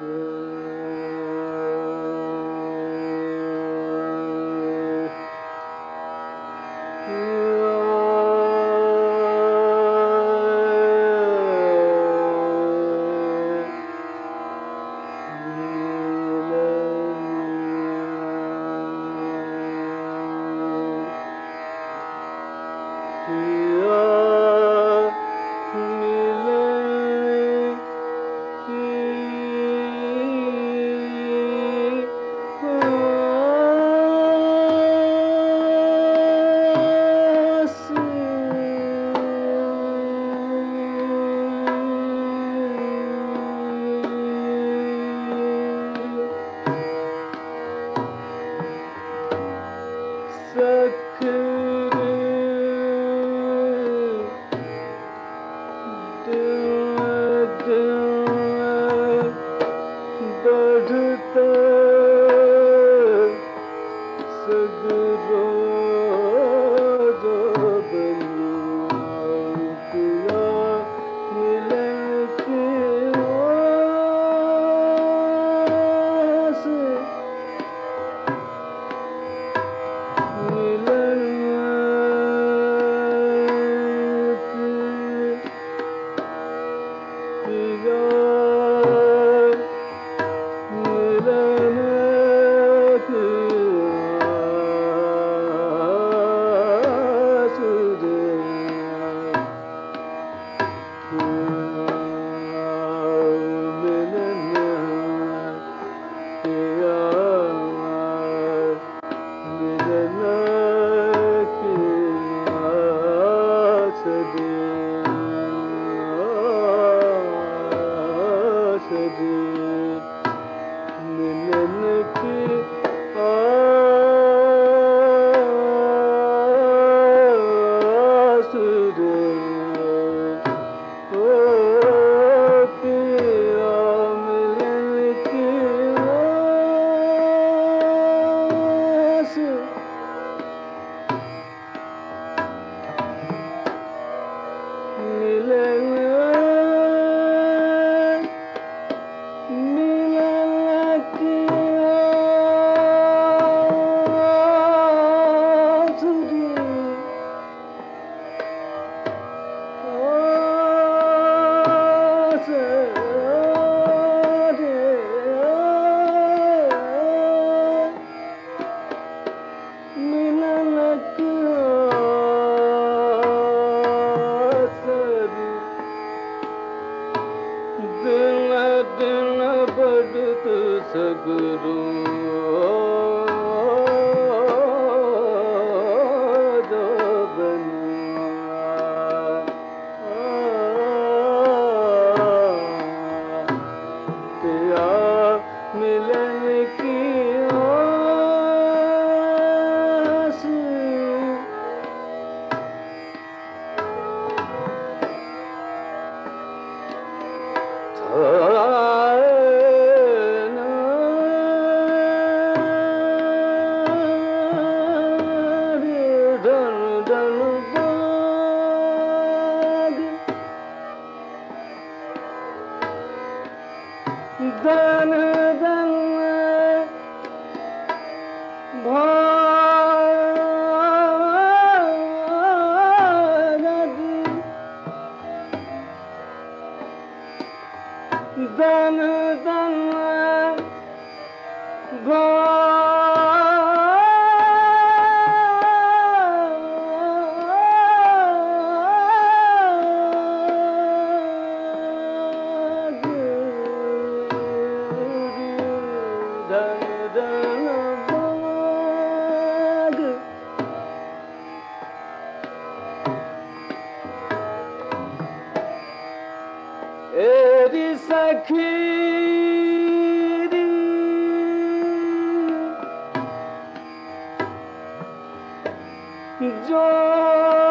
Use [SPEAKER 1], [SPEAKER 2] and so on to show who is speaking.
[SPEAKER 1] good. Sadhguru. canıdan gol. Joy